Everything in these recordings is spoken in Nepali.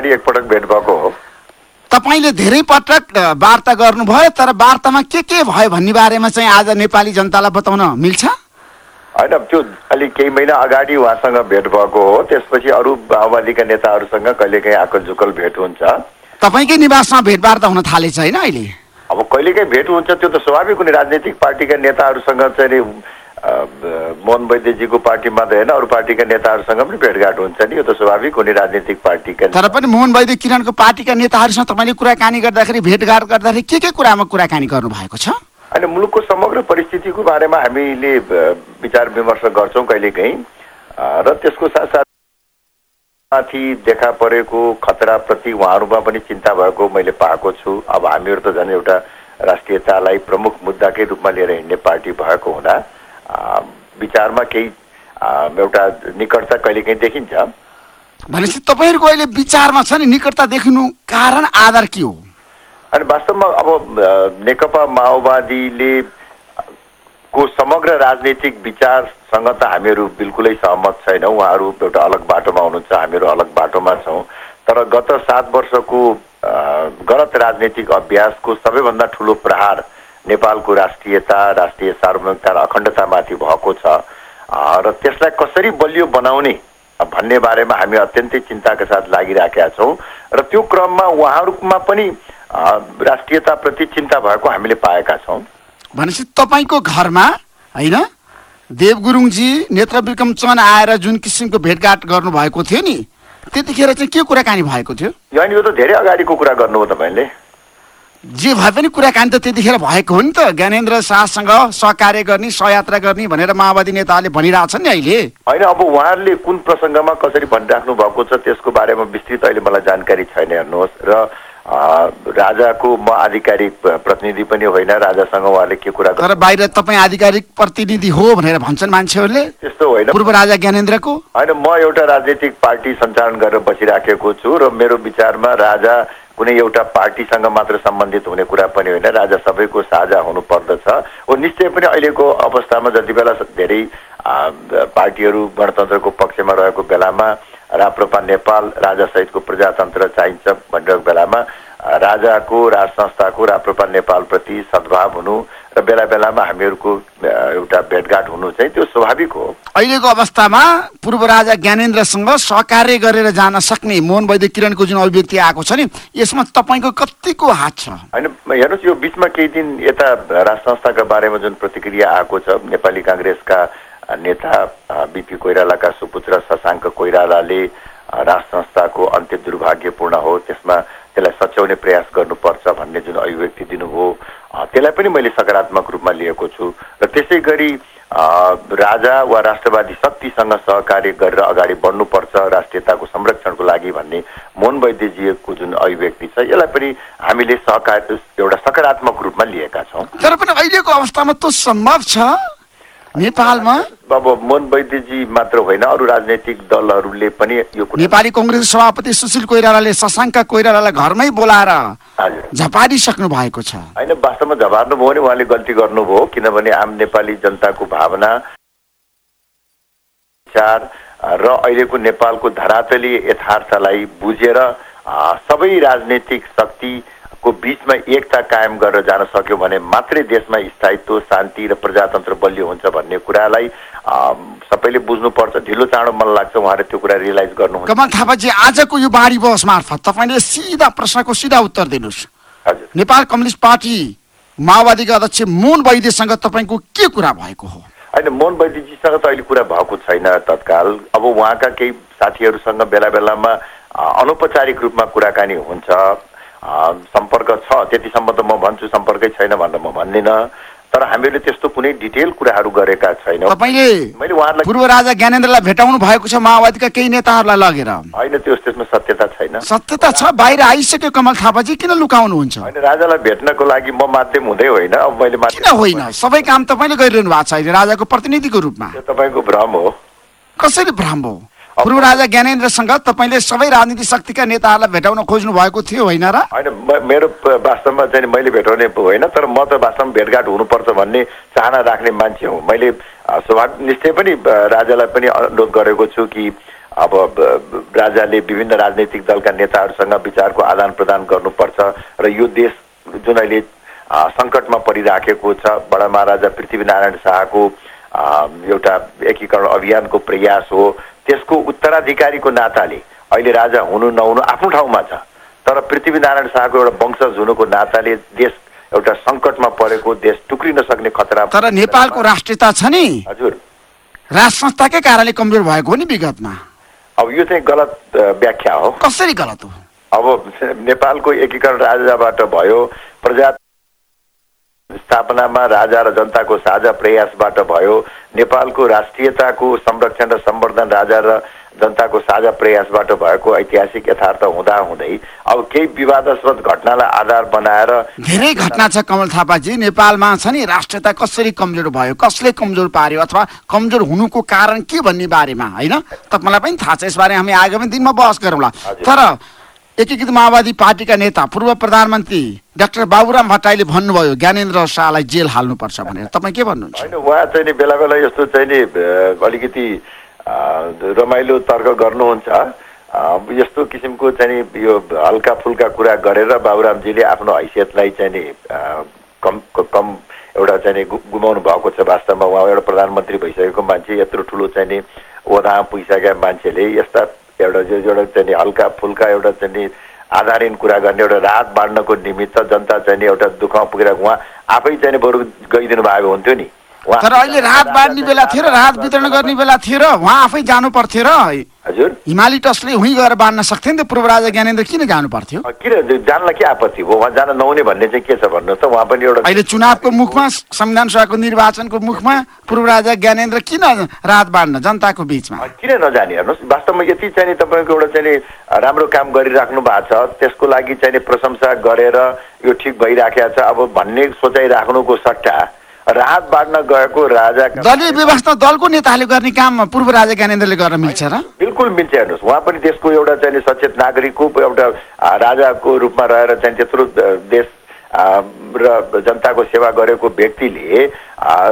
अगाडि एकपटक भेट भएको हो। तपाईँले धेरै पटक वार्ता गर्नुभयो तर वार्तामा के के भयो भन्ने बारेमा चाहिँ आज नेपाली जनतालाई बताउन मिल्छ? होइन त्यो अलिक केही महिना अगाडि उहाँसँग भेट भएको हो। त्यसपछि अरू माओवादीका नेताहरूसँग कहिलेकाहीँ आकल झुकल भेट हुन्छ। तपाईँकै निवासमा भेटवार्ता हुन थालेछ होइन अहिले? अब कहिलेकाहीँ भेट हुन्छ त्यो त स्वाभाविक हुने राजनीतिक पार्टीका नेताहरूसँग चाहिँ मोहन वैद्यजीको पार्टी मात्रै होइन अरू पार्टीका नेताहरूसँग पनि भेटघाट हुन्छ नि यो त स्वाभाविक हुने राजनीतिक पार्टीका तर पनि मोहन वैद्य किरणको पार्टीका नेताहरूसँग तपाईँले कुराकानी गर्दाखेरि भेटघाट गर्दाखेरि के के कुरामा कुराकानी गर्नुभएको छ? अनि मुलुकको समग्र परिस्थितिको बारेमा हामीले विचार विमर्श गर्छौँ कहिलेकाहीँ। र त्यसको साथसाथ माथि देखा परेको खतराप्रति उहाँहरूमा पनि चिन्ता भएको मैले पाएको छु। अब हामीहरू त झन् एउटा राष्ट्रियतालाई प्रमुख मुद्दाकै रूपमा लिएर हिँड्ने पार्टी भएको हुँदा विचारमा केही एउटा निकटता कहिलेकाहीँ देखिन्छ। भनेपछि तपाईँहरूको अहिले विचारमा छ नि निकटता देखिनु कारण आधार के हो? अनि वास्तवमा अब नेकपा माओवादीले को समग्र राजनीतिक विचारसँग त हामीहरू बिल्कुलै सहमत छैनौँ। उहाँहरू एउटा अलग बाटोमा हुनुहुन्छ हामीहरू अलग बाटोमा छौँ। तर गत सात वर्षको गलत राजनीतिक अभ्यासको सबैभन्दा ठुलो प्रहार नेपालको राष्ट्रियता राष्ट्रिय सार्वभौमिकता र अखण्डतामाथि भएको छ। र त्यसलाई कसरी बलियो बनाउने भन्ने बारेमा हामी अत्यन्तै चिन्ताका साथ लागिराखेका छौँ। र त्यो क्रममा उहाँहरूमा पनि राष्ट्रियताप्रति चिन्ता भएको हामीले पाएका छौँ। भनेपछि तपाईँको घरमा होइन देव गुरुङजी नेत्र विक्रम चन आएर जुन किसिमको भेटघाट गर्नुभएको थियो नि त्यतिखेर चाहिँ के कुराकानी भएको थियो? यो त धेरै अगाडिको कुरा गर्नुभयो तपाईँले। जे भए पनि कुराकानी त त्यतिखेर भएको हो नि त। ज्ञानेन्द्र शाहसँग सहकार्य गर्ने सहयात्रा गर्ने भनेर माओवादी नेताहरूले भनिरहेछन् नि अहिले। होइन अब उहाँहरूले कुन प्रसङ्गमा कसरी भनिराख्नु भएको छ त्यसको बारेमा विस्तृत अहिले मलाई जानकारी छैन हेर्नुहोस्। र राजाको म आधिकारिक प्रतिनिधि पनि होइन राजासँग उहाँले के कुरा गर्नु तर बाहिर तपाईँ आधिकारिक प्रतिनिधि हो भनेर भन्छन् मान्छेहरूले। त्यस्तो होइन। पूर्व राजा ज्ञानेन्द्रको। होइन म एउटा राजनीतिक पार्टी सञ्चालन गरेर बसिराखेको छु र मेरो विचारमा राजा कुनै एउटा पार्टीसँग मात्र सम्बन्धित हुने कुरा पनि होइन राजा सबैको साझा हुनु पर्दछ। हो निश्चय पनि अहिलेको अवस्थामा जति बेला धेरै पार्टीहरू गणतन्त्रको पक्षमा रहेको बेलामा राप्रपा नेपाल राजासहितको प्रजातन्त्र चाहिन्छ भनिरहेको बेलामा राजाको राज संस्थाको राप्रपा नेपालप्रति सद्भाव हुनु र बेला बेलामा हामीहरूको एउटा भेटघाट हुनु चाहिँ त्यो स्वाभाविक हो। अहिलेको अवस्थामा पूर्व राजा ज्ञानेन्द्रसँग सहकार्य गरेर जान सक्ने मोहन वैद्य किरणको जुन अभिव्यक्ति आएको छ नि यसमा तपाईँको कतिको हात छ? होइन हेर्नुहोस् यो बिचमा केही दिन यता राज संस्थाका बारेमा जुन प्रतिक्रिया आएको छ नेपाली काङ्ग्रेसका नेता बिपी कोइरालाका सुपुत्र शशाङ्क कोइरालाले राज संस्थाको अन्त्य दुर्भाग्यपूर्ण हो त्यसमा त्यसलाई सच्याउने प्रयास गर्नुपर्छ भन्ने जुन अभिव्यक्ति दिनुभयो। त्यसलाई पनि मैले सकारात्मक रूपमा लिएको छु। र त्यसै गरी राजा वा राष्ट्रवादी शक्तिसँग सहकार्य गरेर अगाडि बढ्नुपर्छ राष्ट्रियताको संरक्षणको लागि भन्ने मोहन वैद्यजीको जुन अभिव्यक्ति छ यसलाई पनि हामीले सहकार एउटा सकारात्मक रूपमा लिएका छौँ। तर पनि अहिलेको अवस्थामा त सम्भव छ। नेपालमा? अब मोहन वैद्यजी मात्र होइन अरू राजनैतिक दलहरूले पनि यो नेपाली कङ्ग्रेस सभापति सुशील कोइरालाले शशाङ्क कोइरालालाई घरमै बोलाएर झपारिसक्नु भएको छ। होइन वास्तवमा झबार्नुभयो भने उहाँले गल्ती गर्नुभयो किनभने आम नेपाली जनताको भावना विचार र अहिलेको नेपालको धरातली यथार्थलाई बुझेर सबै राजनैतिक शक्तिको बिचमा एकता कायम गरेर जान सक्यो भने मात्रै देशमा स्थायित्व शान्ति र प्रजातन्त्र बलियो हुन्छ भन्ने कुरालाई सबैले बुझ्नुपर्छ। ढिलो चाँडो मन लाग्छ उहाँले त्यो कुरा रियलाइज गर्नुहुन्छ। कमल थापाजी आजको यो बाढी बहस मार्फत तपाईँले सिधा प्रश्नको सिधा उत्तर दिनुहोस्। हजुर। नेपाल कम्युनिस्ट पार्टी माओवादीका अध्यक्ष मोहन वैद्यसँग तपाईँको के कुरा भएको हो? होइन मोहन वैद्यजीसँग त अहिले कुरा भएको छैन तत्काल। अब उहाँका केही साथीहरूसँग बेला बेलामा अनौपचारिक रूपमा कुराकानी हुन्छ। सम्पर्क छ त्यतिसम्म त म भन्छु सम्पर्कै छैन भनेर म भन्दिनँ तर हामीहरूले त्यस्तो कुनै डिटेल कुराहरू गरेका छैनौँ तपाईँले मैले उहाँहरूलाई पूर्व राजा ज्ञानेन्द्रलाई भेटाउनु भएको छ माओवादीका केही नेताहरूलाई लगेर होइन त्यो त्यसमा सत्यता छैन सत्यता छ बाहिर आइसक्यो कमल थापाजी किन लुकाउनुहुन्छ होइन राजालाई भेट्नको लागि म माध्यम हुँदै होइन अब मैले किन माध्यम होइन सबै काम तपाईँले गरिरहनु भएको छ अहिले राजाको प्रतिनिधिको रूपमा तपाईँको भ्रम हो कसरी भ्रम हो पूर्व राजा ज्ञानेन्द्रसँग तपाईँले सबै राजनीतिक शक्तिका नेताहरूलाई भेटाउन खोज्नु भएको थियो होइन र? होइन मेरो वास्तवमा चाहिँ मैले भेटाउने होइन तर म त वास्तवमा भेटघाट हुनुपर्छ भन्ने चाहना राख्ने मान्छे हुँ। मैले स्वाभाविक निश्चय पनि राजालाई पनि अनुरोध गरेको छु कि अब राजाले विभिन्न राजनैतिक दलका नेताहरूसँग विचारको आदान प्रदान गर्नुपर्छ र यो देश जुन अहिले सङ्कटमा परिराखेको छ बडा महाराजा पृथ्वीनारायण शाहको एउटा एकीकरण अभियानको प्रयास हो त्यसको उत्तराधिकारीको नाताले अहिले राजा हुनु नहुनु आफ्नो ठाउँमा छ। तर पृथ्वीनारायण शाहको एउटा वंशज हुनुको नाताले देश एउटा सङ्कटमा परेको देश टुक्रिन सक्ने खतरा तर नेपालको राष्ट्रियता छ नि। हजुर। राज संस्थाकै कारणले कमजोर भएको हो नि विगतमा। अब यो चाहिँ गलत व्याख्या हो। कसरी गलत हो? अब नेपालको एकीकरण राजाबाट भयो प्रजा स्थापनामा राजा र जनताको साझा प्रयासबाट भयो। नेपालको राष्ट्रियताको संरक्षण र सम्वर्धन राजा र जनताको साझा प्रयासबाट भएको ऐतिहासिक यथार्थ हुँदा हुँदै अब केही विवादास्पद घटनालाई आधार बनाएर धेरै घटना छ कमल थापाजी। नेपालमा छ नि राष्ट्रियता कसरी कमजोर भयो कसले कमजोर पार्यो अथवा कमजोर हुनुको कारण के भन्ने बारेमा होइन? तपाईँलाई पनि थाहा छ यसबारे हामी आगामी दिनमा बहस गरौँला। तर एकीकृत माओवादी पार्टीका नेता पूर्व प्रधानमन्त्री डाक्टर बाबुराम भट्टराईले भन्नुभयो ज्ञानेन्द्र शाहलाई जेल हाल्नुपर्छ भनेर। तपाईँ के भन्नुहुन्छ? होइन उहाँ चाहिँ नि बेला बेला यस्तो चाहिँ नि अलिकति रमाइलो तर्क गर्नुहुन्छ। यस्तो किसिमको चाहिँ यो हल्का फुल्का कुरा गरेर बाबुरामजीले आफ्नो हैसियतलाई चाहिँ नि कम कम एउटा चाहिँ गुमाउनु भएको छ वास्तवमा। उहाँ एउटा प्रधानमन्त्री भइसकेको मान्छे यत्रो ठुलो चाहिँ नि ओदा पुगिसकेका मान्छेले यस्ता एउटा एउटा चाहिँ हल्का फुल्का एउटा चाहिँ आधारहीन कुरा गर्ने एउटा राहत बाँड्नको निमित्त जनता चाहिँ नि एउटा दुःखमा पुगेर उहाँ आफै चाहिँ बरु गइदिनु भएको हुन्थ्यो नि। तर अहिले राहत बाँड्ने बेला थियो र राहत वितरण गर्ने बेला थियो र उहाँ आफै जानु पर्थ्यो र हजुर। हिमाली टस्टले उहीँ गएर बाँड्न सक्थ्यो नि त पूर्व राजा ज्ञानेन्द्र किन जानु पर्थ्यो? किन? जानलाई के आपत्ति हो? उहाँ जान नहुने भन्ने चाहिँ के छ भन्नुहोस् त? उहाँ पनि एउटा अहिले चुनावको मुखमा संविधान सभाको निर्वाचनको मुखमा पूर्व राजा ज्ञानेन्द्र किन राहत बाँड्न जनताको बिचमा? किन नजाने? हेर्नुहोस् वास्तवमा यति चाहिँ तपाईँको एउटा चाहिँ राम्रो काम गरिराख्नु भएको छ। त्यसको लागि चाहिँ प्रशंसा गरेर यो ठिक भइराखेको छ। अब भन्ने सोचाइ राख्नुको सट्टा राहत बाँड्न गएको राजाका दलीय व्यवस्था दलको नेताले गर्ने काम पूर्व राजा ज्ञानेन्द्रले गर्न मिल्छ र? बिल्कुल मिल्छ हेर्नुहोस्। उहाँ पनि देशको एउटा चाहिँ सचेत नागरिकको एउटा राजाको रूपमा रहेर चाहिँ त्यत्रो देश र जनताको सेवा गरेको व्यक्तिले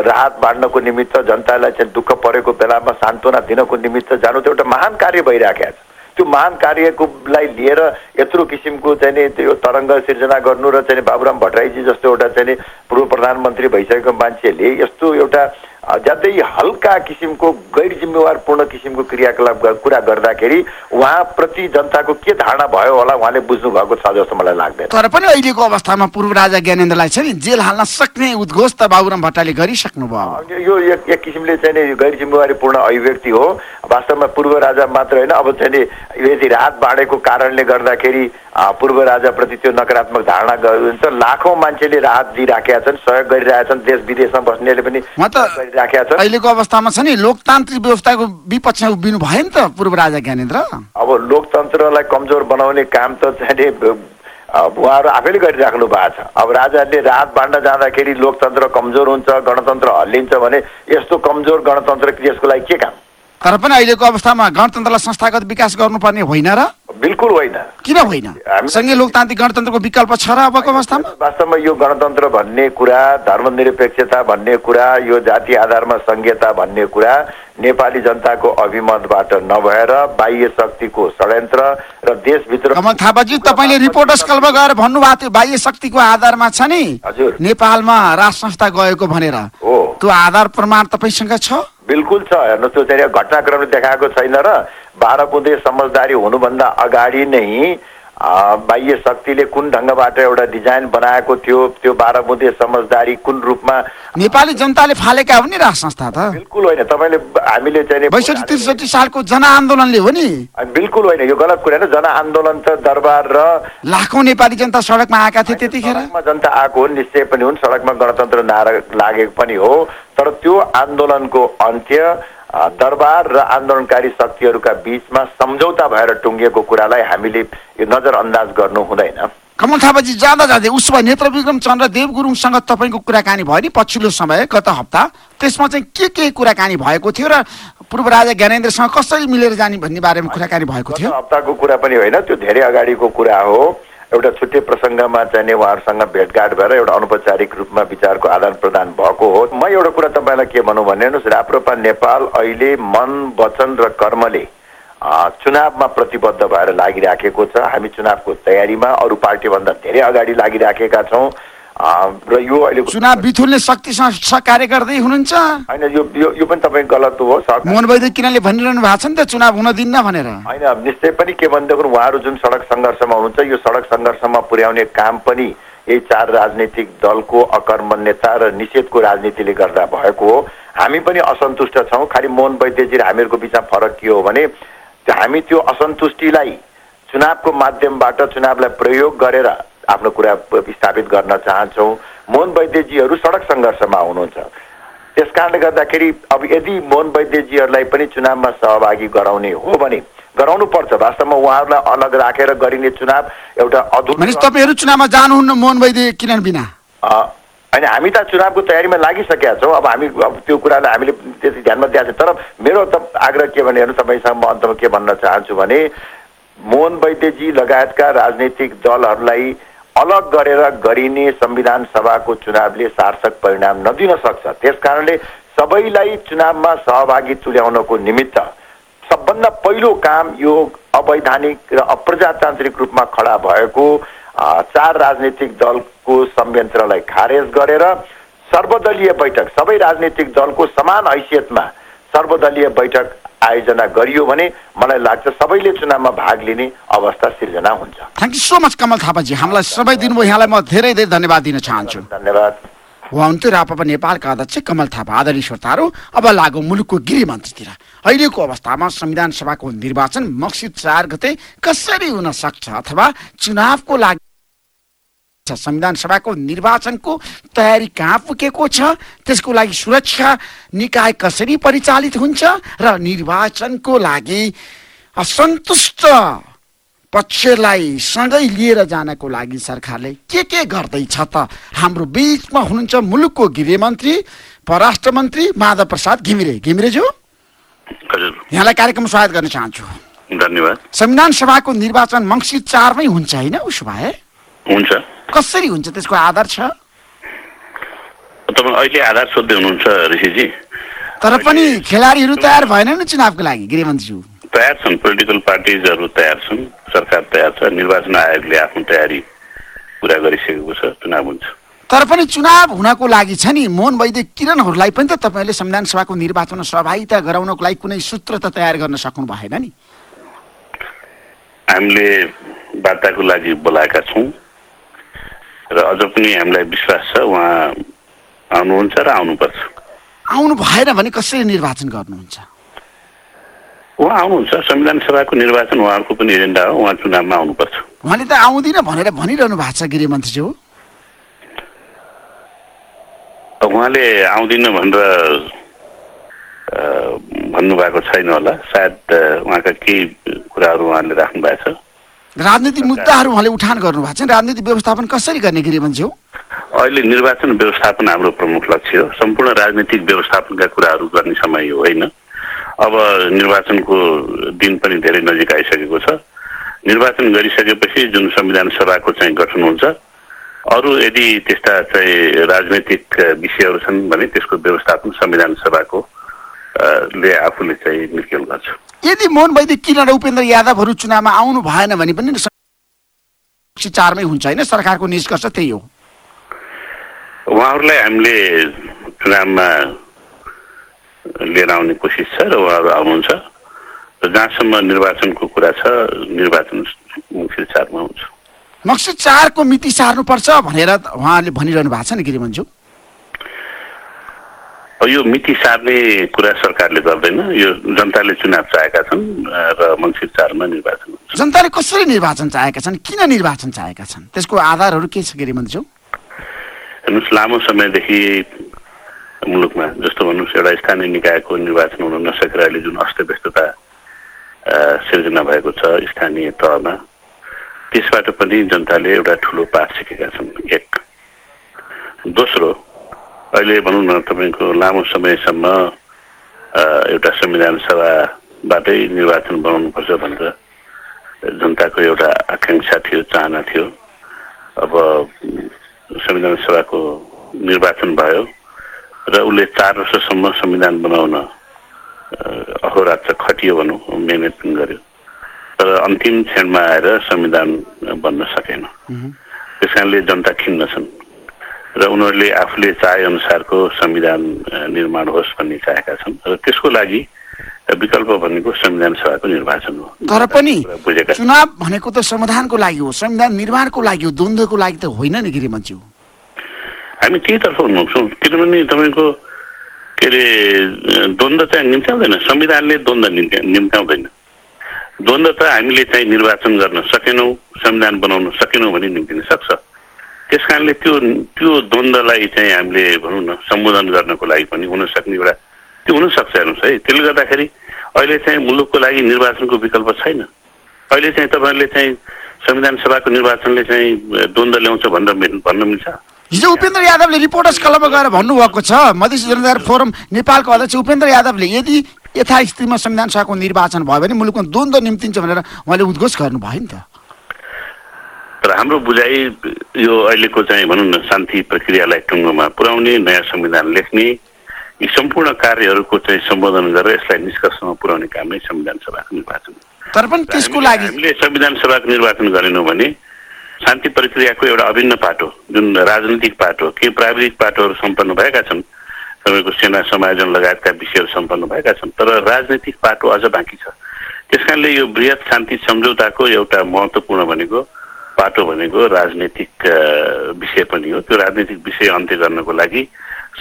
राहत बाँड्नको निमित्त जनतालाई चाहिँ दुःख परेको बेलामा सान्त्वना दिनको निमित्त जानु त एउटा महान कार्य भइराखेको छ। त्यो महान कार्यकोलाई लिएर यत्रो किसिमको चाहिँ नि त्यो तरङ्ग सिर्जना गर्नु र चाहिँ बाबुराम भट्टराईजी जस्तो एउटा चाहिँ पूर्व प्रधानमन्त्री भइसकेको मान्छेले यस्तो एउटा ज्यादै हल्का किसिमको गैर जिम्मेवारपूर्ण किसिमको क्रियाकलाप कुरा गर्दाखेरि उहाँप्रति जनताको के धारणा भयो होला उहाँले बुझ्नु भएको छ जस्तो मलाई लाग्दैन। तर पनि अहिलेको अवस्थामा पूर्व राजा ज्ञानेन्द्रलाई छ नि जेल हाल्न सक्ने उद्घोष त बाबुराम भट्टराईले गरिसक्नु भयो अब यो एक किसिमले चाहिँ गैर जिम्मेवारीपूर्ण अभिव्यक्ति हो। वास्तवमा पूर्व राजा मात्र होइन अब चाहिँ नि यदि राहत बाँडेको कारणले गर्दाखेरि पूर्व राजाप्रति त्यो नकारात्मक धारणा गरिन्छ लाखौँ मान्छेले राहत दिइराखेका छन् सहयोग गरिरहेका छन् देश विदेशमा बस्नेले पनि गरिराखेका छन्। अहिलेको अवस्थामा छ नि लोकतान्त्रिक व्यवस्थाको विपक्षमा उभिनु भयो नि त पूर्व राजा ज्ञानेन्द्र। अब लोकतन्त्रलाई कमजोर बनाउने काम त चाहिँ उहाँहरू आफैले गरिराख्नु भएको छ। अब राजाहरूले राहत बाँड्न जाँदाखेरि लोकतन्त्र कमजोर हुन्छ गणतन्त्र हल्लिन्छ भने यस्तो कमजोर गणतन्त्र देशको लागि के काम? तर पनि अहिलेको अवस्थामा गणतन्त्रलाई संस्थागत विकास गर्नुपर्ने होइन र? बिल्कुल होइन। किन होइन? सङ्घीय लोकतान्त्रिक गणतन्त्रको विकल्प छ र अबको अवस्थामा? वास्तवमा यो गणतन्त्र भन्ने कुरा धर्मनिरपेक्षता भन्ने कुरा यो जाति आधारमा सङ्घीयता भन्ने कुरा नेपाली जनताको अभिमतबाट नभएर बाह्य शक्तिको षड्यन्त्र र देशभित्र कमल थापाजी तपाईँले रिपोर्टर्स क्लबमा गएर भन्नुभएको थियो बाह्य शक्तिको आधारमा छ नि? हजुर। नेपालमा राज संस्था गएको भनेर। हो। त्यो आधार प्रमाण तपाईँसँग छ? बिल्कुल छ। हेर्नुहोस् त्यो चाहिँ घटनाक्रमले देखाएको छैन र बाह्र बुँदे समझदारी हुनुभन्दा अगाडि नै बाह्य शक्तिले कुन ढङ्गबाट एउटा डिजाइन बनाएको थियो त्यो बाह्र बुँदे समझदारी कुन रूपमा? नेपाली जनताले फालेका हो नि राज संस्था त। बिल्कुल होइन तपाईँले हामीले चाहिँ नि- बैसठी त्रिसठी सालको जनआन्दोलनले हो नि। बिल्कुल होइन यो गलत कुरा होइन जनआन्दोलन त दरबार र लाखौँ नेपाली जनता सडकमा आएका थिए त्यतिखेर। जनता आएको हुन् निश्चय पनि हुन् सडकमा गणतन्त्र नारा लागेको पनि हो। तर त्यो आन्दोलनको अन्त्य दरबार र आन्दोलनकारी शक्तिहरूका बीचमा सम्झौता भएर टुङ्गिएको कुरालाई हामीले नजरअन्दाज गर्नु हुँदैन। कमल थापाजी जाँदा जाँदै उसो भए नेत्र विक्रम चन्द्र देव गुरुङसँग तपाईँको कुराकानी भयो नि पछिल्लो समय गत हप्ता? त्यसमा चाहिँ के के कुराकानी भएको थियो र पूर्व राजा ज्ञानेन्द्रसँग कसरी मिलेर जाने भन्ने बारेमा कुराकानी भएको थियो? हप्ताको कुरा पनि होइन त्यो धेरै अगाडिको कुरा हो। एउटा छुट्टै प्रसङ्गमा चाहिँ उहाँहरूसँग भेटघाट भएर एउटा अनौपचारिक रूपमा विचारको आदान प्रदान भएको हो। म एउटा कुरा तपाईँलाई के भनौँ भने हेर्नुहोस् राप्रपा नेपाल अहिले मन वचन र कर्मले चुनावमा प्रतिबद्ध भएर लागिराखेको छ। हामी चुनावको तयारीमा अरू पार्टीभन्दा धेरै अगाडि लागिराखेका छौँ। र यो अहिले चुनाव बिथुल्ने शक्तिसँग सहकार्य गर्दै हुनुहुन्छ? होइन यो यो यो पनि तपाईँ गलत हो मोहन वैद्य किनले भनिरहनु भएको छ नि त चुनाव हुन दिन्न भनेर। होइन निश्चय पनि के भनेदेखि उहाँहरू जुन सडक सङ्घर्षमा हुनुहुन्छ यो सडक सङ्घर्षमा पुर्याउने काम पनि यही चार राजनैतिक दलको अकर्मण्यता र निषेधको राजनीतिले गर्दा भएको हो। हामी पनि असन्तुष्ट छौँ। खालि मोहन वैद्यजी र हामीहरूको बिचमा फरक के हो भने हामी त्यो असन्तुष्टिलाई चुनावको माध्यमबाट चुनावलाई प्रयोग गरेर आफ्नो कुरा स्थापित गर्न चाहन्छौँ। मोहन वैद्यजीहरू सडक सङ्घर्षमा हुनुहुन्छ। त्यस कारणले गर्दाखेरि अब यदि मोहन वैद्यजीहरूलाई पनि चुनावमा सहभागी गराउने हो भने गराउनु पर्छ वास्तवमा उहाँहरूलाई अलग राखेर गरिने चुनाव एउटा अधुरो तपाईँहरू चुनावमा जानुहुन्न मोहन वैद्य किनन बिना? होइन हामी त चुनावको तयारीमा लागिसकेका छौँ। अब हामी अब त्यो कुरालाई हामीले त्यति ध्यानमा दिएको छ तर मेरो त आग्रह के भने हेर्नु तपाईँसँग म अन्तमा के भन्न चाहन्छु भने मोहन वैद्यजी लगायतका राजनैतिक दलहरूलाई अलग गरेर गरिने संविधान सभाको चुनावले सार्थक परिणाम नदिन सक्छ। त्यस कारणले सबैलाई चुनावमा सहभागी तुल्याउनको निमित्त सबभन्दा पहिलो काम यो अवैधानिक र अप्रजातान्त्रिक रूपमा खडा भएको चार राजनीतिक दलको संयन्त्रलाई खारेज गरेर सर्वदलीय बैठक सबै राजनीतिक दलको समान हैसियतमा सर्वदलीय बैठक आयोजना गरियो भने मलाई लाग्छ सबैले चुनावमा भाग लिने अवस्था सिर्जना हुन्छ। Thank you so much Kamal Thapa ji हामीलाई समय दिनुभयो। यहाँलाई म धेरै धेरै धन्यवाद दिन चाहन्छु। धन्यवाद। उहाँनुहुन्थ्यो रापा नेपालका अध्यक्ष कमल थापा आदरणीय श्रोताहरू। अब लागु मुलुकको गृहमन्त्रीतिर अहिलेको अवस्थामा संविधान सभाको निर्वाचन मक्सिद चार गते कसरी हुन सक्छ अथवा चुनावको लागि संविधान सभाको निर्वाचनको तयारी कहाँ पुगेको छ त्यसको लागि सुरक्षा निकाय कसरी परिचालित हुन्छ र निर्वाचनको लागि असन्तुष्ट पक्षलाई सँगै लिएर जानको लागि सरकारले के के गर्दैछ त? हाम्रो बिचमा हुनुहुन्छ मुलुकको गृहमन्त्री परराष्ट्र मन्त्री माधव प्रसाद घिमिरे। घिमिरेज्यू। यहाँलाई कार्यक्रम स्वागत गर्न चाहन्छु। धन्यवाद। संविधान सभाको निर्वाचन मङ्सिर चारमै हुन्छ होइन उसो भए? हुन्छ। कसरी हुन्छ त्यसको आधार छ? तपाईँ अहिले आधार सोध्दै हुनुहुन्छ ऋषिजी। तर पनि खेलाडीहरू तयार भएन नि चुनावको लागि गृहमन्त्रीज्यू तयार छन् पोलिटिकल पार्टिजहरू तयार छन् सरकार तयार छ निर्वाचन आयोगले आफ्नो तयारी पुरा गरिसकेको छ चुनाव हुन्छ। तर पनि चुनाव हुनको लागि छ नि मोहन वैद्य किरणहरूलाई पनि त तपाईँले संविधान सभाको निर्वाचनमा सहभागिता गराउनको लागि कुनै सूत्र त तयार गर्न सक्नु भएन नि। हामीले वार्ताको लागि बोलाएका छौँ। र अझ पनि हामीलाई विश्वास छ उहाँ आउनुहुन्छ र आउनुपर्छ। आउनु भएन भने कसरी निर्वाचन गर्नुहुन्छ? उहाँ आउनुहुन्छ संविधान सभाको निर्वाचन उहाँहरूको पनि एजेन्डा हो उहाँ चुनावमा आउनुपर्छ। उहाँले त आउँदिन भनेर भनिरहनु भएको छ गृहमन्त्रीज्यू उहाँले आउँदिन भनेर भन्नुभएको छैन होला। सायद उहाँका केही कुराहरू उहाँले राख्नु भएको छ। राजनीतिक मुद्दाहरू उहाँले उठान गर्नु भएको छ। राजनीतिक व्यवस्थापन कसरी गर्ने गृहमन्त्रीज्यू अहिले निर्वाचन व्यवस्थापन हाम्रो प्रमुख लक्ष्य हो। सम्पूर्ण राजनीतिक व्यवस्थापनका कुराहरू गर्ने समय होइन। अब निर्वाचनको दिन पनि धेरै नजिक आइसकेको छ। निर्वाचन गरिसकेपछि जुन संविधान सभाको चाहिँ गठन हुन्छ अरू यदि त्यस्ता चाहिँ राजनैतिक विषयहरू छन् भने त्यसको व्यवस्थापन संविधान सभाको ले आफूले चाहिँ निर्क्युल गर्छ। यदि मोहन वैद्य किरण र उपेन्द्र यादवहरू चुनावमा आउनु भएन भने पनि मङ्सिर चारमै हुन्छ होइन? सरकारको निष्कर्ष त्यही हो। उहाँहरूलाई हामीले चुनावमा लिएर आउने कोसिस छ र उहाँहरू आउनुहुन्छ। र जहाँसम्म निर्वाचनको कुरा छ निर्वाचन मुखिल चारमा हुन्छ। मक्सिर चारको मिति सार्नुपर्छ भनेर उहाँले भनिरहनु भएको छ नि गिरिमन्जु? यो मिति सार्ने कुरा सरकारले गर्दैन। यो जनताले चुनाव चाहेका छन् र मङ्सिर चारमा निर्वाचन जनताले कसरी निर्वाचन चाहेका छन्? किन निर्वाचन चाहेका छन्? त्यसको आधारहरू के छ गिरिमन्जु हेर्नुहोस् लामो समयदेखि मुलुकमा जस्तो भन्नुहोस् एउटा स्थानीय निकायको निर्वाचन हुन नसकेर अहिले जुन अस्तव्यस्तता सिर्जना भएको छ स्थानीय तहमा त्यसबाट पनि जनताले एउटा ठुलो पाठ सिकेका छन्। एक दोस्रो अहिले भनौँ न तपाईँको लामो समयसम्म एउटा संविधान सभाबाटै निर्वाचन बनाउनुपर्छ भनेर जनताको एउटा आकाङ्क्षा थियो चाहना थियो। अब संविधान सभाको निर्वाचन भयो र उसले चार वर्षसम्म संविधान बनाउन अहोरात्र खटियो भनौँ मिहिनेत पनि गर्यो। तर अन्तिम क्षणमा आएर संविधान बन्न सकेन। त्यस कारणले जनता खिन्न छन्। र उनीहरूले आफूले चाहे अनुसारको संविधान निर्माण होस् भन्ने चाहेका छन् र त्यसको लागि विकल्प भनेको संविधान सभाको निर्वाचन हो। तर पनि चुनाव भनेको त समाधानको लागि हो। संविधान निर्माणको लागि हो। द्वन्द्वको लागि त होइन नि गिरिमज्यू हामी त्यहीतर्फ हुन्छौँ। किनभने तपाईँको के अरे द्वन्द्व चाहिँ निम्त्याउँदैन। संविधानले द्वन्द्व निम्त्या निम्त्याउँदैन। द्वन्द्व त हामीले चाहिँ निर्वाचन गर्न सकेनौँ संविधान बनाउन सकेनौँ भने निम्तिन सक्छ। त्यस कारणले त्यो त्यो द्वन्द्वलाई चाहिँ हामीले भनौँ न सम्बोधन गर्नको लागि पनि हुनसक्ने एउटा त्यो हुनसक्छ हेर्नुहोस् है। त्यसले गर्दाखेरि अहिले चाहिँ मुलुकको लागि निर्वाचनको विकल्प छैन। अहिले चाहिँ तपाईँहरूले चाहिँ संविधान सभाको निर्वाचनले चाहिँ द्वन्द्व ल्याउँछ भनेर भन्न मिल्छ। हिजो उपेन्द्र यादवले रिपोर्टर्स क्लबमा गएर भन्नुभएको छ मधेस जनता फोरम नेपालको अध्यक्ष उपेन्द्र यादवले यदि यथास्थितिमा संविधान सभाको निर्वाचन भयो भने मुलुकमा द्वन्द्व निम्तिन्छ भनेर उहाँले उद्घोष गर्नुभयो नि त। तर हाम्रो बुझाइ यो अहिलेको चाहिँ भनौँ न शान्ति प्रक्रियालाई टुङ्गोमा पुर्याउने नयाँ संविधान लेख्ने यी सम्पूर्ण कार्यहरूको चाहिँ सम्बोधन गरेर यसलाई निष्कर्षमा पुर्याउने काम नै संविधान सभाको निर्वाचन। तर पनि त्यसको लागि हामीले संविधान सभाको निर्वाचन गरेनौँ भने शान्ति प्रक्रियाको एउटा अभिन्न पाटो जुन राजनीतिक पाटो केही प्राविधिक पाटोहरू सम्पन्न भएका छन् तपाईँको सेना समायोजन लगायतका विषयहरू सम्पन्न भएका छन् तर राजनीतिक पाटो अझ बाँकी छ त्यस कारणले यो बृहत शान्ति सम्झौताको एउटा महत्त्वपूर्ण भनेको पाटो भनेको राजनीतिक विषय पनि हो। त्यो राजनीतिक विषय अन्त्य गर्नको लागि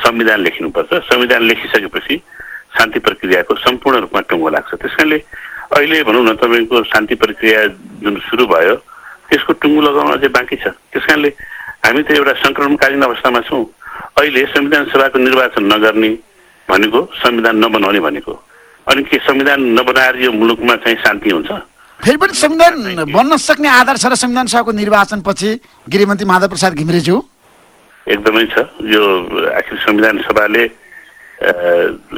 संविधान लेखिनुपर्छ। संविधान लेखिसकेपछि शान्ति प्रक्रियाको सम्पूर्ण रूपमा टुङ्गो लाग्छ। त्यस कारणले अहिले भनौँ न तपाईँको शान्ति प्रक्रिया जुन सुरु भयो त्यसको टुङ्गो लगाउन अझै बाँकी छ। त्यस कारणले हामी त एउटा सङ्क्रमणकालीन अवस्थामा छौँ। अहिले संविधान सभाको निर्वाचन नगर्ने भनेको संविधान नबनाउने भनेको। अनि के संविधान नबनाएर यो मुलुकमा चाहिँ शान्ति हुन्छ? फेरि पनि संविधान बन्न सक्ने आधार छ र संविधान सभाको निर्वाचन पछि गृहमन्त्री माधव प्रसाद घिमिरेज्यू? एकदमै छ। यो आखिर संविधान सभाले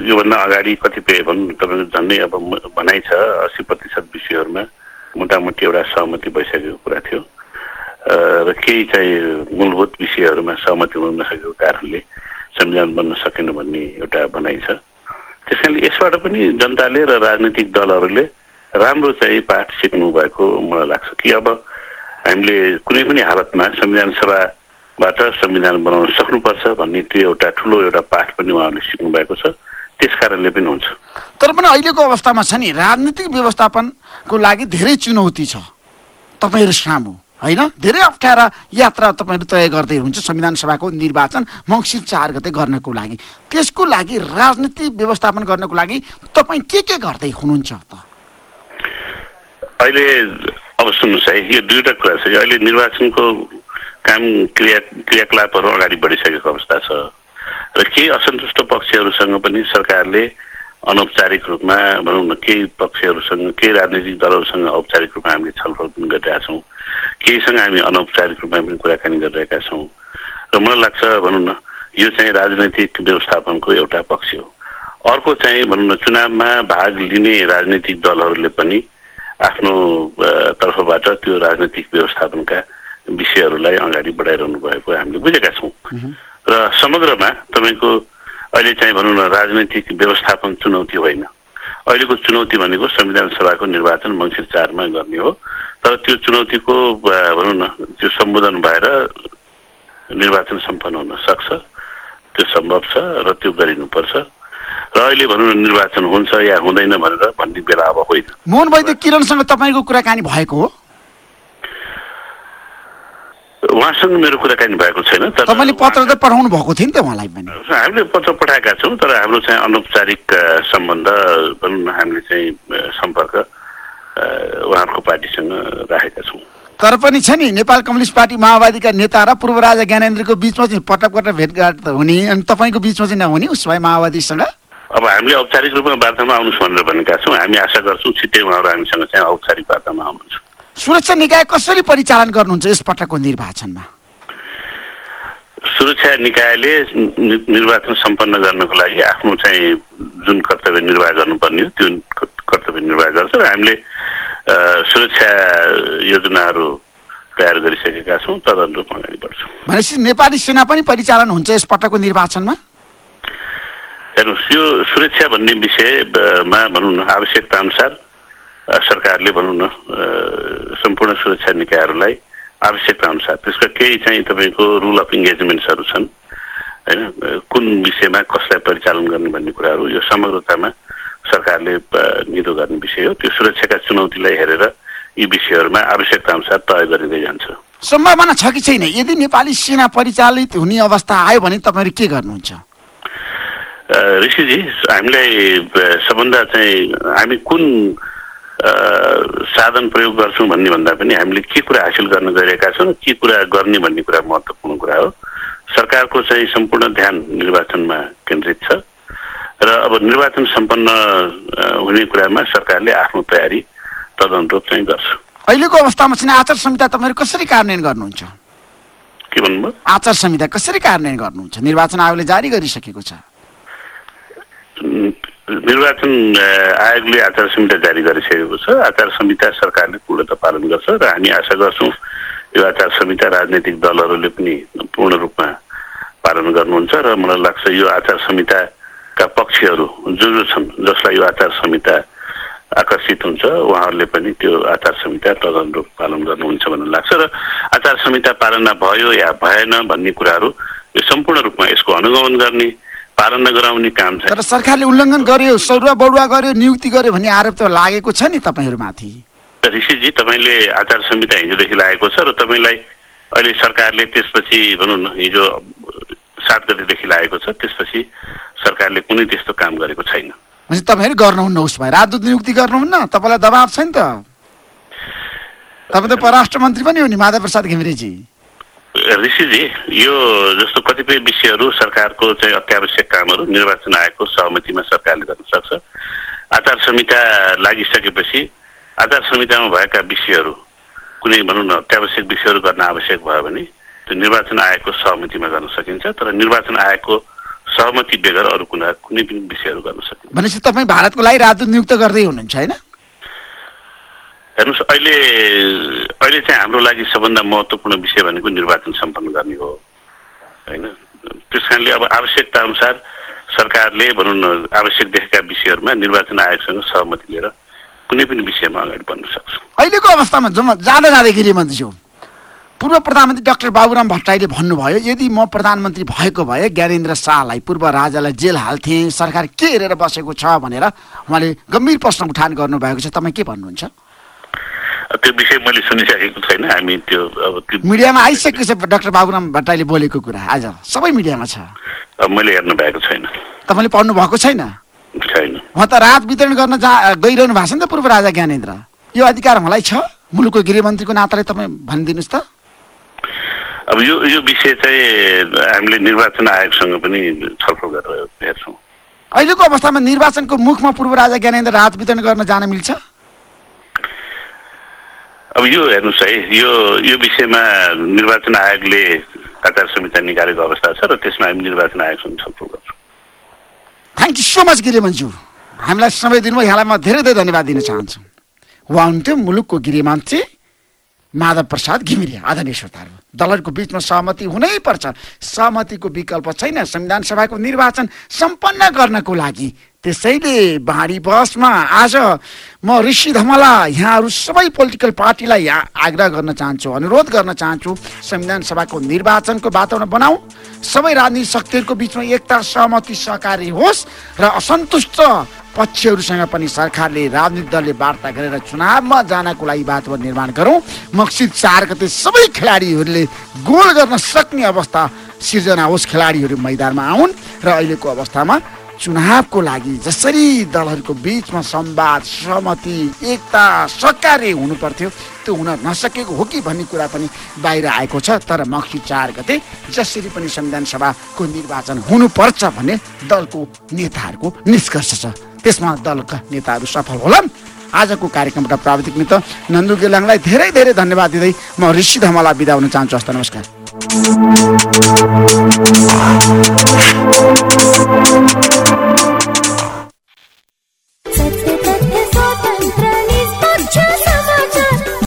योभन्दा अगाडि कतिपय भनौँ तपाईँको झन्डै अब भनाइ छ अस्सी प्रतिशत विषयहरूमा मोटामोटी एउटा सहमति भइसकेको कुरा थियो। र केही चाहिँ मूलभूत विषयहरूमा सहमति हुन नसकेको कारणले संविधान बन्न सकेन भन्ने एउटा भनाइ छ। त्यस कारणले यसबाट पनि जनताले र राजनीतिक दलहरूले राम्रो चाहिँ पाठ सिक्नु भएको मलाई लाग्छ कि अब हामीले कुनै पनि हालतमा संविधान सभाबाट संविधान बनाउन सक्नुपर्छ भन्ने त्यो एउटा ठुलो एउटा पाठ पनि उहाँहरूले सिक्नु भएको छ। त्यस कारणले पनि हुन्छ। तर पनि अहिलेको अवस्थामा छ नि राजनीतिक व्यवस्थापनको लागि धेरै चुनौती छ। तपाईँहरू सामु होइन? धेरै अप्ठ्यारा यात्रा तपाईँहरू तय गर्दै हुनुहुन्छ संविधान सभाको निर्वाचन मङ्सिर चार गते गर्नको लागि। त्यसको लागि राजनीतिक व्यवस्थापन गर्नको लागि तपाईँ के के गर्दै हुनुहुन्छ त? अहिले अब सुन्नुहोस् है यो दुईवटा कुरा छ। अहिले निर्वाचनको काम क्रिया क्रियाकलापहरू अगाडि बढिसकेको अवस्था छ। र केही असन्तुष्ट पक्षहरूसँग पनि सरकारले अनौपचारिक रूपमा भनौँ न केही पक्षहरूसँग केही राजनीतिक दलहरूसँग औपचारिक रूपमा हामीले छलफल पनि गरिरहेका छौँ। केहीसँग हामी अनौपचारिक रूपमा पनि कुराकानी गरिरहेका छौँ। र मलाई लाग्छ भनौँ न यो चाहिँ राजनैतिक व्यवस्थापनको एउटा पक्ष हो। अर्को चाहिँ भनौँ न चुनावमा भाग लिने राजनीतिक दलहरूले पनि आफ्नो तर्फबाट त्यो राजनैतिक व्यवस्थापनका विषयहरूलाई अगाडि बढाइरहनु भएको हामीले बुझेका छौँ। र समग्रमा तपाईँको अहिले चाहिँ भनौँ न राजनैतिक व्यवस्थापन चुनौती होइन। अहिलेको चुनौती भनेको संविधान सभाको निर्वाचन मङ्सिर चारमा गर्ने हो। तर त्यो चुनौतीको भनौँ न त्यो सम्बोधन भएर निर्वाचन सम्पन्न हुन सक्छ त्यो सम्भव छ र त्यो गरिनुपर्छ। र अहिले भनौँ न निर्वाचन हुन्छ या हुँदैन भनेर भन्ने बेला अब होइन। मोहन वैद्य किरणसँग तपाईँको कुराकानी भएको हो? उहाँसँग मेरो कुराकानी भएको छैन तर तपाईँले पत्र त पठाउनु भएको थियो नि त उहाँलाई पनि। हामीले पत्र पठाएका छौँ तर हाम्रो चाहिँ अनौपचारिक सम्बन्ध भनौँ न हामीले चाहिँ सम्पर्क उहाँहरूको पार्टीसँग राखेका छौँ। तर पनि छ नि नेपाल कम्युनिस्ट पार्टी माओवादीका नेता र पूर्व राजा ज्ञानेन्द्रको बिचमा चाहिँ पटक पटक भेटघाट त हुने अनि तपाईँको बिचमा चाहिँ नहुने उस भए माओवादीसँग? अब हामीले औपचारिक रूपमा वार्तामा आउनुहोस् भनेर भनेका छौँ। हामी आशा गर्छौँ छिट्टै उहाँहरू हामीसँग चाहिँ औपचारिक वार्तामा आउनुहुन्छ। सुरक्षा निकाय कसरी परिचालन गर्नुहुन्छ यस पटकको निर्वाचनमा? सुरक्षा निकायले निर्वाचन सम्पन्न गर्नको लागि आफ्नो चाहिँ जुन कर्तव्य निर्वाह गर्नुपर्ने हो त्यो कर्तव्य निर्वाह गर्छ र हामीले सुरक्षा योजनाहरू तयार गरिसकेका छौँ तदनुरूप अगाडि बढ्छौँ। भनेपछि नेपाली सेना पनि परिचालन हुन्छ यस पटकको निर्वाचनमा? हेर्नुहोस् यो सुरक्षा भन्ने विषयमा भनौँ न आवश्यकता अनुसार सरकारले भनौँ न सम्पूर्ण सुरक्षा निकायहरूलाई आवश्यकता अनुसार त्यसका केही चाहिँ तपाईँको रुल अफ इङ्गेजमेन्ट्सहरू छन् होइन कुन विषयमा कसलाई परिचालन गर्ने भन्ने कुराहरू यो समग्रतामा सरकारले निदो गर्ने विषय हो त्यो सुरक्षाका चुनौतीलाई हेरेर यी विषयहरूमा आवश्यकता अनुसार तय गरिँदै जान्छ सम्भावना छ कि छैन यदि नेपाली सेना परिचालित हुने अवस्था आयो भने तपाईँहरू के गर्नुहुन्छ ऋषिजी हामीलाई सबभन्दा चाहिँ हामी कुन साधन प्रयोग गर्छौँ भन्ने भन्दा पनि हामीले के कुरा हासिल गर्न गइरहेका छौँ के कुरा गर्ने भन्ने कुरा महत्त्वपूर्ण कुरा हो। सरकारको चाहिँ सम्पूर्ण ध्यान निर्वाचनमा केन्द्रित छ र अब निर्वाचन सम्पन्न हुने कुरामा सरकारले आफ्नो तयारी तदनुरूप चाहिँ गर्छ। अहिलेको अवस्थामा चाहिँ आचार संहिता तपाईँहरू कसरी कार्यान्वयन गर्नुहुन्छ? के भन्नुभयो? आचार संहिता कसरी कार्यान्वयन गर्नुहुन्छ? निर्वाचन आयोगले जारी गरिसकेको छ। निर्वाचन आयोगले आचार संहिता जारी गरिसकेको छ। आचार संहिता सरकारले पूर्णतः पालन गर्छ र हामी आशा गर्छौँ यो आचार संहिता राजनैतिक दलहरूले पनि पूर्ण रूपमा पालन गर्नुहुन्छ र मलाई लाग्छ यो आचार संहिताका पक्षहरू जो जो छन् जसलाई यो आचार संहिता आकर्षित हुन्छ उहाँहरूले पनि त्यो आचार संहिता तदनुरूप पालन गर्नुहुन्छ भन्ने लाग्छ र आचार संहिता पालना भयो या भएन भन्ने कुराहरू यो सम्पूर्ण रूपमा यसको अनुगमन गर्ने पालना गराउने काम छ। तर सरकारले उल्लङ्घन गर्यो सरुवा बढुवा गर्यो नियुक्ति गर्यो भन्ने आरोप त लागेको छ नि तपाईँहरूमाथि। ऋषिजी तपाईँले आचार संहिता हिजोदेखि लागेको छ र तपाईँलाई अहिले सरकारले त्यसपछि भनौँ न हिजो सात गतिदेखि लागेको छ त्यसपछि सरकारले कुनै त्यस्तो काम गरेको छैन। भनेपछि तपाईँहरू गर्नुहुन्न उस भए। राजदूत नियुक्ति गर्नुहुन्न? तपाईँलाई दबाब छ नि त। तपाईँ त परराष्ट्र मन्त्री पनि हो नि माधव प्रसाद घिमिरेजी। ऋषिजी यो जस्तो कतिपय विषयहरू सरकारको चाहिँ अत्यावश्यक कामहरू निर्वाचन आयोगको सहमतिमा सरकारले गर्न सक्छ। आचार संहिता लागिसकेपछि आचार संहितामा भएका विषयहरू कुनै भनौँ न अत्यावश्यक विषयहरू गर्न आवश्यक भयो भने त्यो निर्वाचन आयोगको सहमतिमा गर्न सकिन्छ तर निर्वाचन आयोगको सहमति बेगर अरू कुना कुनै पनि विषयहरू गर्न सकिन्छ। भनेपछि तपाईँ भारतको लागि राजदूत नियुक्त गर्दै हुनुहुन्छ होइन? हेर्नुहोस् अहिले अहिले चाहिँ हाम्रो लागि सबभन्दा महत्त्वपूर्ण विषय भनेको निर्वाचन सम्पन्न गर्ने हो। होइन? त्यस कारणले अब आवश्यकता अनुसार सरकारले भनौँ न आवश्यक देखेका विषयहरूमा निर्वाचन आयोगसँग सहमति लिएर कुनै पनि विषयमा अगाडि बढ्न सक्छ। अहिलेको अवस्थामा जम्मा जाँदा जाँदै गृहमन्त्रीज्यू पूर्व प्रधानमन्त्री डाक्टर बाबुराम भट्टराईले भन्नुभयो यदि म प्रधानमन्त्री भएको भए ज्ञानेन्द्र शाहलाई पूर्व राजालाई जेल हाल्थेँ सरकार के हेरेर बसेको छ भनेर उहाँले गम्भीर प्रश्न उठान गर्नुभएको छ। तपाईँ के भन्नुहुन्छ? त्यो विषय मैले सुनिसकेको छैन। हामी त्यो अब त्यो मिडियामा आइसकेको छ डाक्टर बाबुराम भट्टराईले बोलेको कुरा आज। सबै मिडियामा छ। मैले हेर्नु भएको छैन। तपाईँले पढ्नु भएको छैन? छैन। उहाँ त रात वितरण गर्न जा गइरहनु भएको छ नि त पूर्व राजा ज्ञानेन्द्र। यो अधिकार मलाई छ? मुलुकको गृहमन्त्रीको नाताले तपाईँ भनिदिनुहोस् त। अब यो यो विषय चाहिँ हामीले निर्वाचन आयोगसँग पनि छलफल गरेर हेर्छौँ। अहिलेको अवस्थामा निर्वाचनको मुखमा पूर्व राजा ज्ञानेन्द्र रात वितरण गर्न जान मिल्छ? अब यो हेर्नुहोस् है यो यो विषयमा निर्वाचन आयोगले आचार संहिता निकालेको अवस्था छ र त्यसमा हामी निर्वाचन आयोगसँग छलफल गर्छौँ। थ्याङ्क यू सो मच गृहमन्त्री हामीलाई समय दिनुभयो यहाँलाई म धेरै धेरै धन्यवाद दिन चाहन्छु। उहाँ हुन्थ्यो मुलुकको गृहमन्त्री माधव प्रसाद घिमिरे आदरणीय श्रोताहरू। दलहरूको बिचमा सहमति हुनै पर्छ। सहमतिको विकल्प छैन। संविधान सभाको निर्वाचन सम्पन्न गर्नको लागि त्यसैले बाँडी बसमा आज म ऋषि धमला यहाँहरू सबै पोलिटिकल पार्टीलाई यहाँ आग्रह गर्न चाहन्छु अनुरोध गर्न चाहन्छु संविधान सभाको निर्वाचनको वातावरण बनाऊ। सबै राजनीतिक शक्तिहरूको बिचमा एकता सहमति सहकारी होस् र असन्तुष्ट पक्षहरूसँग पनि सरकारले राजनीतिक दलले वार्ता गरेर चुनावमा जानको लागि वातावरण निर्माण गरौँ। मक्सिद चार गते सबै खेलाडीहरूले गोल गर्न सक्ने अवस्था सिर्जना होस् खेलाडीहरू मैदानमा आउन् र अहिलेको अवस्थामा चुनावको लागि जसरी दलहरूको बिचमा संवाद सहमति एकता सहकार्य हुनु पर्थ्यो त्यो हुन नसकेको हो कि भन्ने कुरा पनि बाहिर आएको छ। तर मक्सी चार गते जसरी पनि संविधान सभाको निर्वाचन हुनुपर्छ भन्ने दलको नेताहरूको निष्कर्ष छ। त्यसमा दलका नेताहरू सफल होलान्। आजको कार्यक्रमबाट प्राविधिक मित्र नन्दु गेलाङलाई धेरै धेरै धन्यवाद दिँदै म ऋषि धमला बिदा हुन चाहन्छु। हस्त नमस्कार। Thank you.